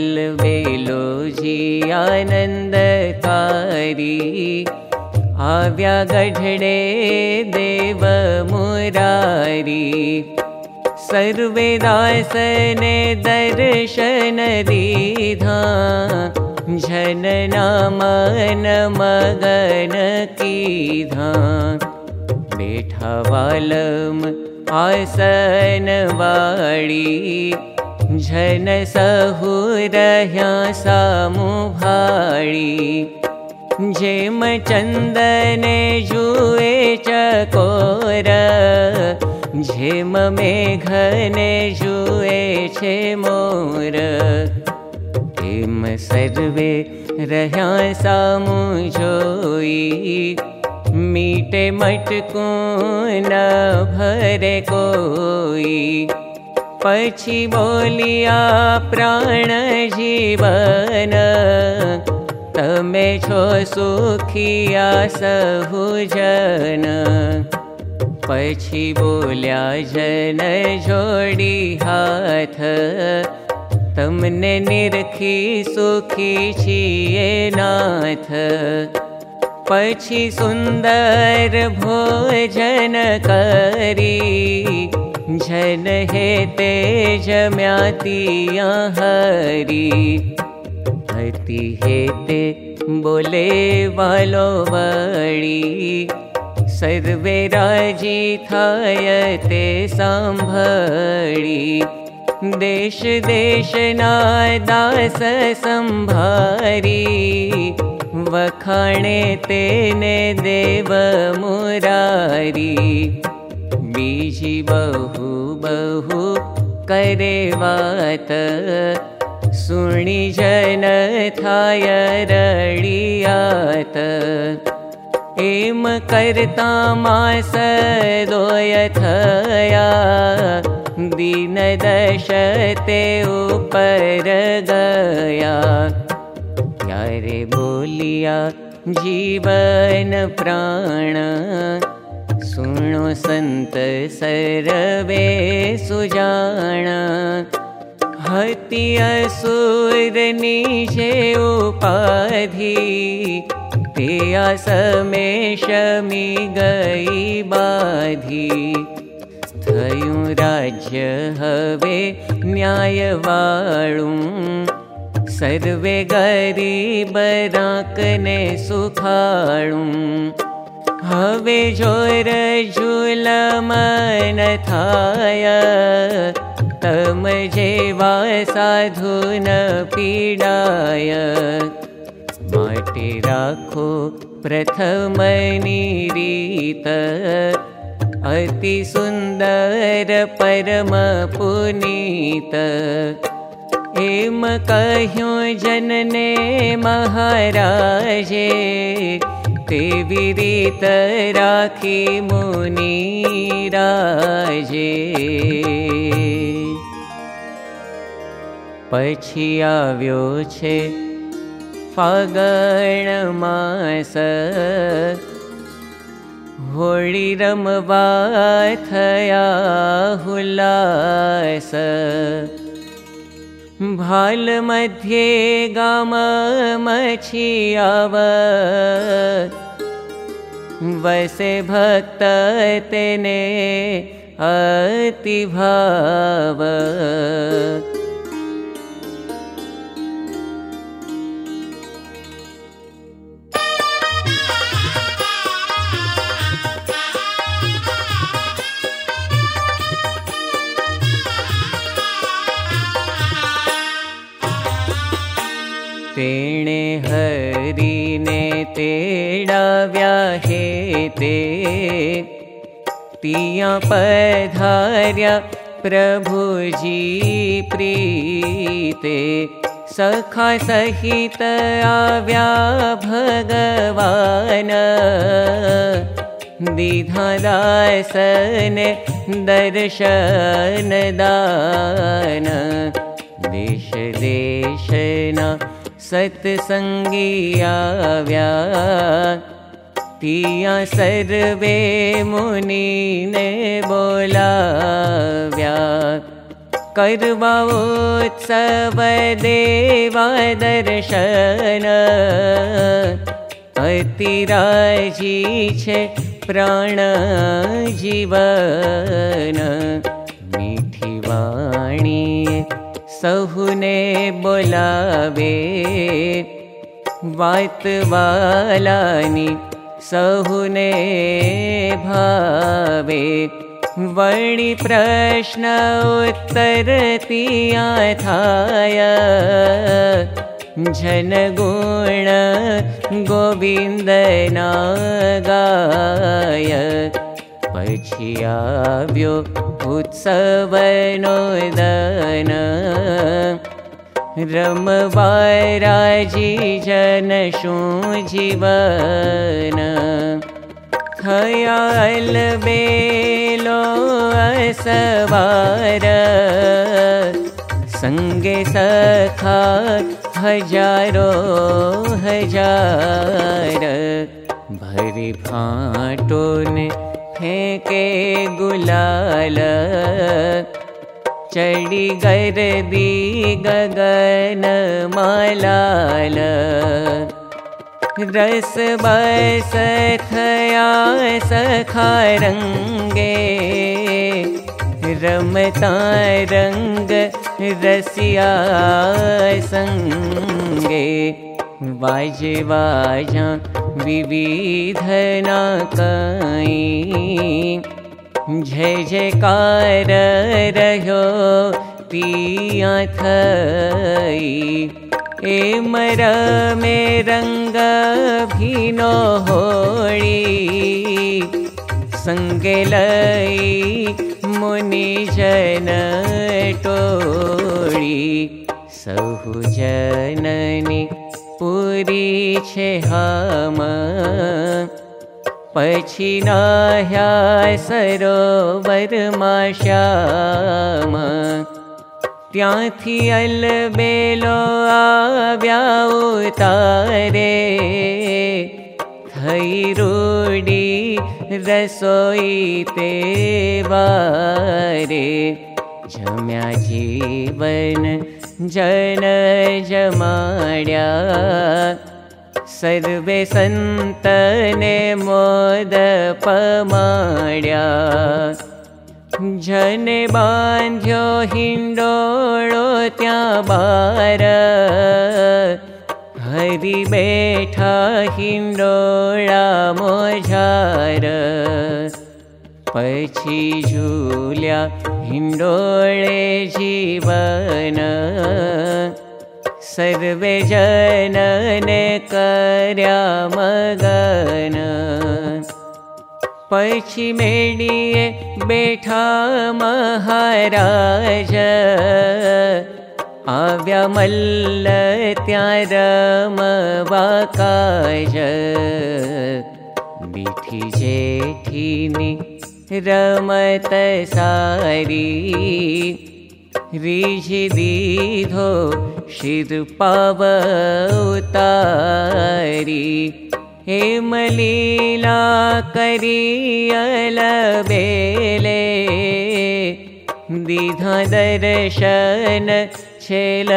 वेलो जी आनन्दकारी। आव्या गढडे देव मुरारी। सर्वे दासने दर्शन दीधा। जनना मन मगन कीधा। बेठा वालम आसन वाड़ी जन सहु रह्या सामु भाड़ी जेम चंदने जुए चकोर जेम मेघने जुए छे मोर। सर्वे रह्या सामु जोई मीटे मटको न भरे कोई पछी बोलिया प्राण जीवन जोड़ी हाथ तमने निरखी सुखी छिए नाथ पछी सुन्दर भोजन करी जन हे तेज म्यातिया हरी। हती हे ते बोले वालो वड़ी सर्वे राजी थायते सांभड़ी देश देश ना दास संभारी। वखाणे तेने देव मुरारी बीजी बहु बहु करे वात। सुणी जन थाय रडियात एम करता मास दोय थया। दीन दश ते ऊपर गया। रे बोलिया जीवन प्राण सुनो संत सरवे असुर निजे उपाधि पिया समेश मी गई बाधी हवे न्याय वाळू सर्वे गरीब राकने सुखाणु हवे जोर झूल मन थाय। तम जेवा साधु न पीडाय। माटे राखो प्रथमनी रीत अति सुन्दर परम पुनीत। जनने महाराजे तेवी रीत राखी मुनि राजे પછી આવ્યો છે ફાગણ માસ હોળી રમવા થયા હુલાસ भाल मध्ये गाम आव वसे भक्त तेने भाव पधार्या प्रभुजी प्रीते सखा सहित आव्या भगवान। दीधा दासन दर्शन दान। देश देशना सत्सङ्गी आव्या तिया सर्वे ने बोलाव्या। उत्सव देवा दर्शन। छे प्राण जीवन। मीठी वाणी सहुने बोलावे। वालानी सहुने भावे। वणि प्रश्न उत्तरतिया थाय। जनगुण गोविन्द नागाय। पछियाव्यो उत्सव नोदन रमवाराजी जन शू जीवन खयाल संगे सखा हजारो हजार। भरी फाटो ने गुलाल चढ़ी गर्दी गगन मालाल। रस बस थया सखा रंगे। रमता संगे। वाज विविधना कई जय जयकार रहो पिया थई। ए मर में रंग भीनो होड़ी संगे लई मुनि जन टोड़ी सहु जननी पूरी छे पछी नाह्या सरोवर मा श्याम ત્યાંથી અલબેલો આવ્યા ઉતારે થઈ રૂડી રસોઈ તે વારે જમ્યા જીવન જન જમાડ્યા सद्वे सन्त मोद पमाड्या जन बाधो हिण्डोळो हरि बेठा हिण्डोळा मोझार। पैच्छी झूल्या हिण्डोळे जीवन। सर्वे जनने कर्या मगन। मेडिये बेठा महाराज। आव्या मल्ल त्यार मवाकाज। बीठी जेठीनी रमत सारी। रीझी दीधो शिर पाव उतारी हेमलीला करियल बेले दिधा दर्शन छेल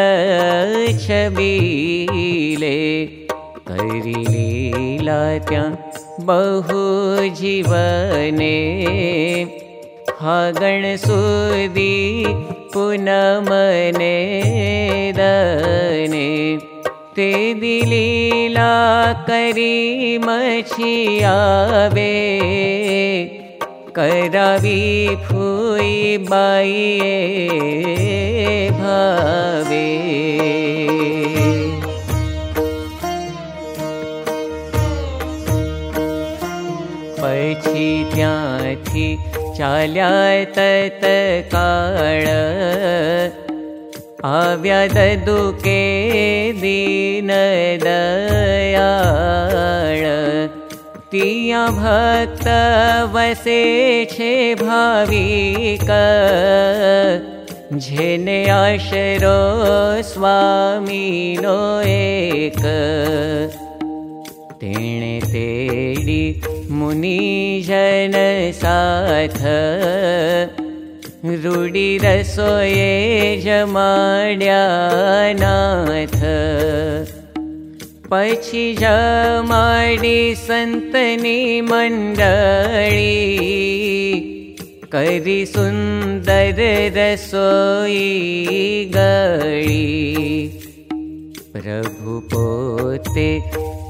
छबीले। करी लीला त्या बहु जीवने हागण सुदी पुनमने दने। ते दिलीला करी मछी आवे। करावी फूई बाई भावे त्याथी चाल्या तत्काळ आव्या दुके दीन दयाळ। तिया भक्त वसे छे भाविक जेने आशरो स्वामीनो एक। तेणे तेडी मुनि जन साथ। रूढि रसोये जमाड्या नाथ पछी जमाडी संतनी मंडळी। करी सुंदर रसोई गळी। प्रभु पोते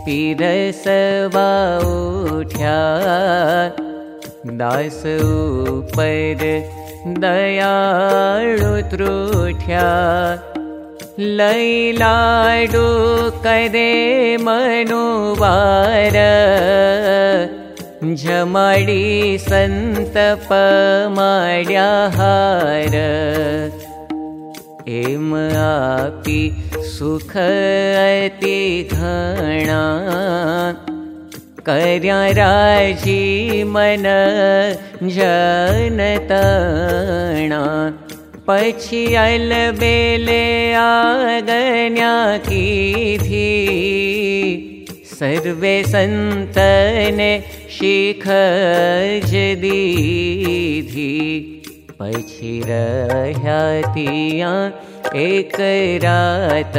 पीरसवा उठ्या दास उपर दयाळु त्रुठ्या लैलाडु करे मनुवार एम आपी सुख अति घणा कर्या राजी मन जनतणा की थी सर्वे संतने शिख जदीधी रह्या एक रात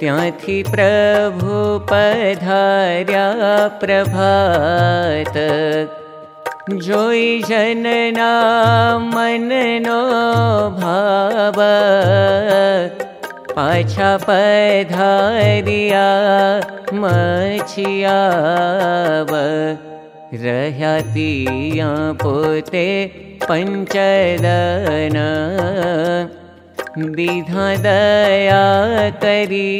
त्याथी प्रभु पधार्या प्रभात। जोई जनना मननो भाव। पाछा पधारिया मछियाव पोते पञ्चदन विधा दया करी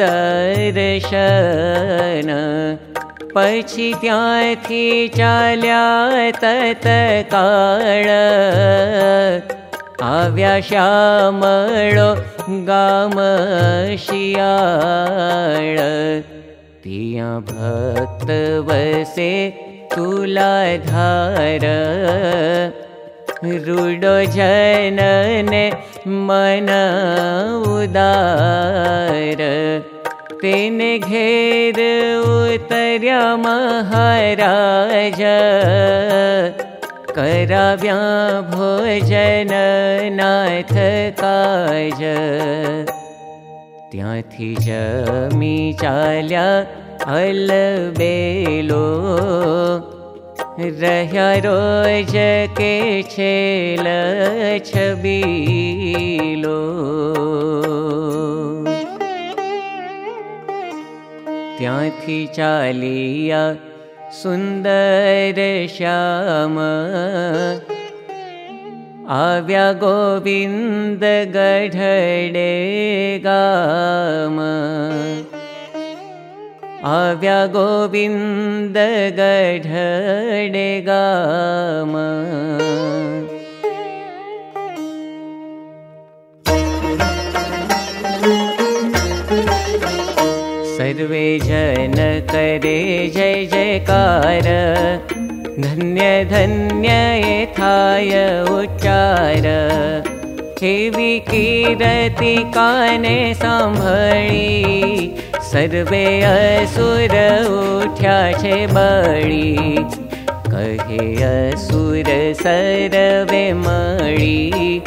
दर्शन। पछी त्याथी चाल्या तत्काळ आव्या श्यामळो गाम शियाळ तिया भक्त वसे तुलाधार। रुडो जनने मन उदार। तेने घेर उतर्या महाराज। कराव्या भोजन नाथ काज त्याथी जमी चाल्या अलबेलो रह्या रोज के छेल छबीलो। त्याथी चालिया सुन्दर श्याम गोविन्द गढडे गाम आव्या गोविन्द गढडे गाम सर्वे जन करे जय जयकार धन्य धन्य थाय उच्चार। हेवी कीरति काने सांभळी सर्वे असुर उठ्या छे बळी। कहे असुर सर्वे मळी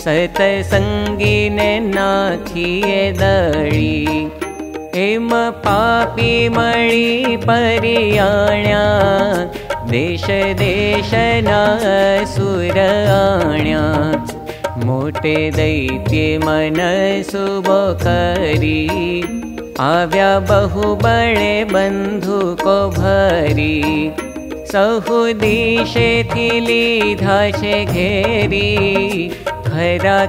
सतसंगीने नाखिए दळी। हेम पापी मळी परियाण्या देश देशना सुर आण्या। मोटे दैत्ये मन सुबो करी। आव्या बहु बळे बंधु को भरी। सहु दिशे थी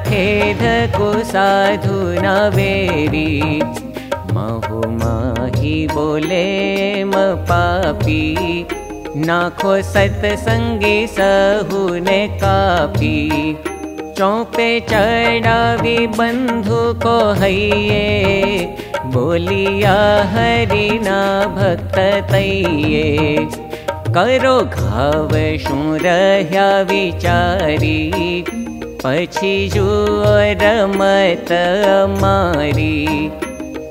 खेध को साधु ना महु माही बोले म पापी नाखो सत्संगी सहु ने चौपे चढ़ावी बंधु को हइये बोलिया हरि ना भक्त तैये करो घाव शू रह्या विचारी। पछी जुओ रमत मारी।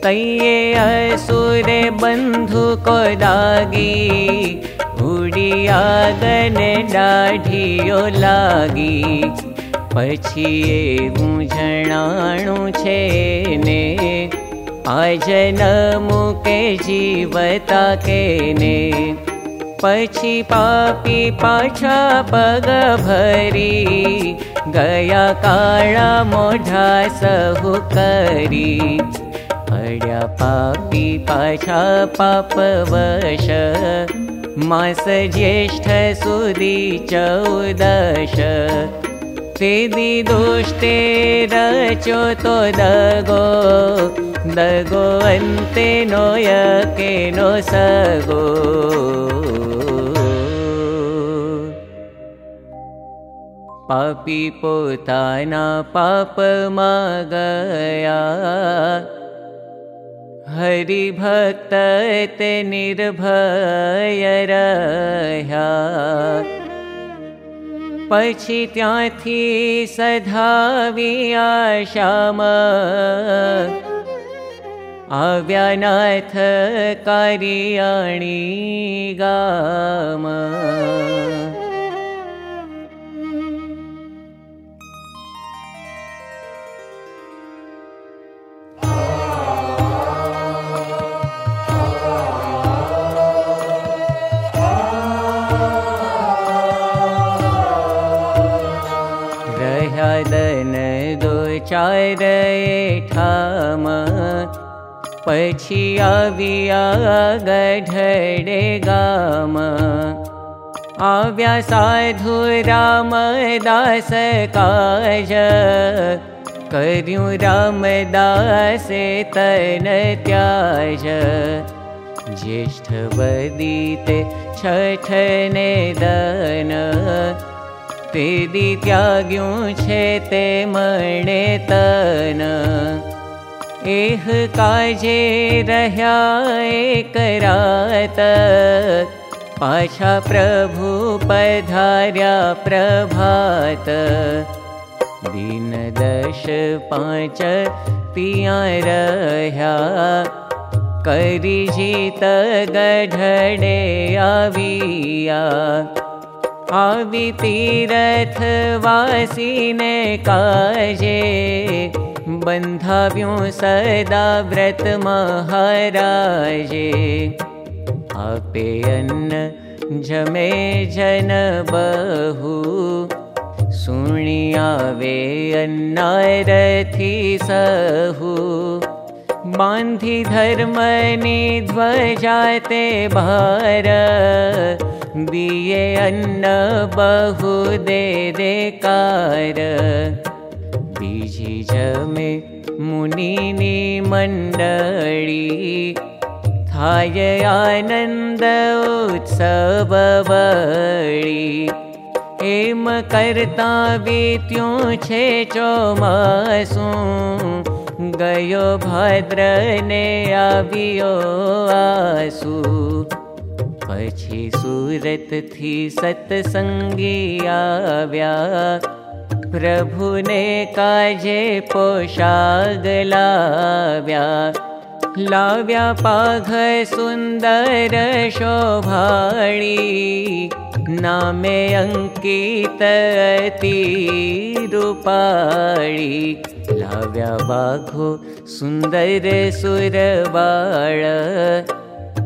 तैये असुरे बंधु को दागी थोड़ी आगने डाढ़ियो लागी। पछी एवं जणाणु छे ने। आज नमु के जीवता के ने। पछी पापी पाछा पग भरी। गया काळा मोढा सहु करी। अड्या पापी पाछा पाप वश मास ज्येष्ठ सुदी चौदश। तेदी दोष्टे रचो तो दगो दगो अन्ते नोय के नो सगो। पापी पोताना पाप गया हरि भक्त निर्भय रह्या। पछी त्याथी सधाविया श्याम। आव्यानाथ कार्याणी गाम। दन पछी आविया गढडे गाम। आव्या साधु राम दास राम दासे तन त्याज। ज्येष्ठ बदीते छठने दन तेदी त्याग्यूं छे ते मणे तन। एह काजे रह्या एक रात। पाछा प्रभु पधार्या प्रभात। दिन दश पाँच तिया रह्या। करी जीत गढडे आविया तीरथ वासीने काजे बन्धाव्यो सदा व्रत महाराजे। आपे अन्न जमे जन बहु सुणी आवे अन्नारथी सहु। बान्धि धर्मनि ध्वजाते भार दिए अन्न बहु दे दे कार बीजी जमे मुनिनी मंडली थाय आनंद उत्सव बड़ी एम करता बीत्यों छे चौमासू। गयो भाद्र ने आवियो आसू सूरत थी सत्संगी आव्या। प्रभु ने काजे पोशाग लाव्या। लाव्या पाघ सुंदर शोभाणी नामे अंकित अति रूपाणी लाव्या बाघो सुंदर सुरबाळ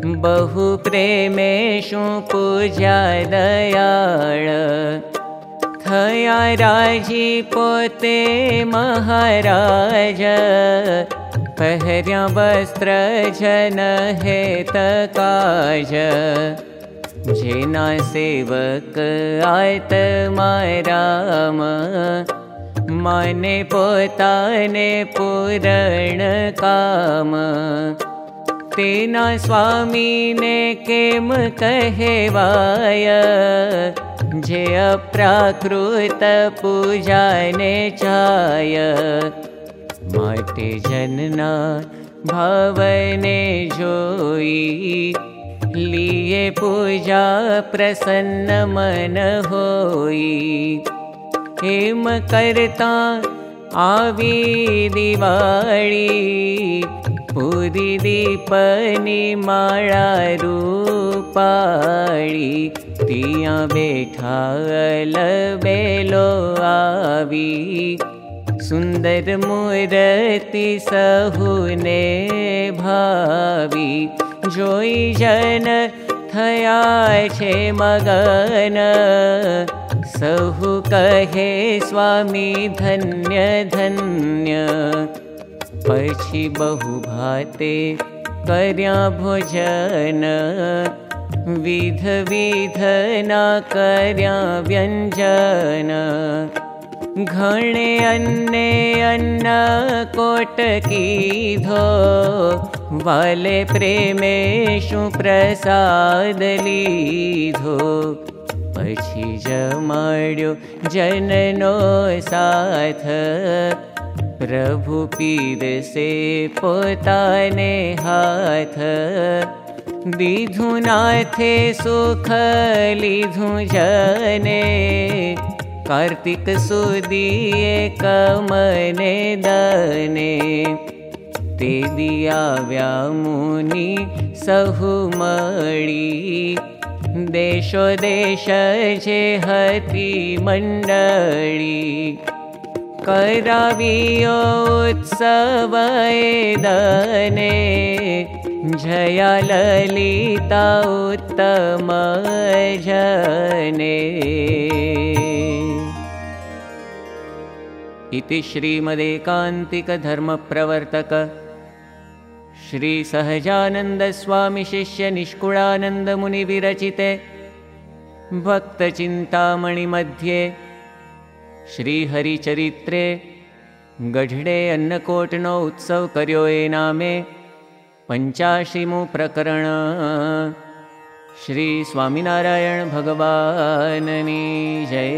बहु प्रेमेषु पूजा दयाळ थया राजी पोते महाराज पहर्या वस्त्र जन हेत काज जेना सेवक आयत माराम माने पोताने पूरण काम ने केम कहेवाय जे अप्राकृत पूजा ने चाय। माटे जनना भावने जोई। लिए पूजा प्रसन्न मन होई। हेम करता आवी दिवाली आवी सुन्दर मूर्ति सहुने भावी जोई जन थया छे मगन सहु कहे स्वामी धन्य धन्य पशी बहुभाते भोजन। विध विधना कर् व्यञ्जनघे अन्ने अन्न कोटकी भले प्रेमेशु प्रसाद लिधो। पशी जमाड्यो जनो सा प्रभु पीदने हाथु। नाथे सुख लिधु जने। कार्तिकूदिमने दने। द्यामुनि सहुमणि देशो देश जे हती मण्डी दने जया ललिता उत्तम जने इति श्रीमदेकान्तिकधर्मप्रवर्तक श्रीसहजानन्दस्वामिशिष्यनिष्कुळानन्दमुनिविरचिते भक्तचिन्तामणिमध्ये श्रीहरिचरित्रे गढडे अन्नकोटनो उत्सव कर्यो नामे पञ्चाशीमु प्रकरण। श्रीस्वामिनारायणभगवाननी जय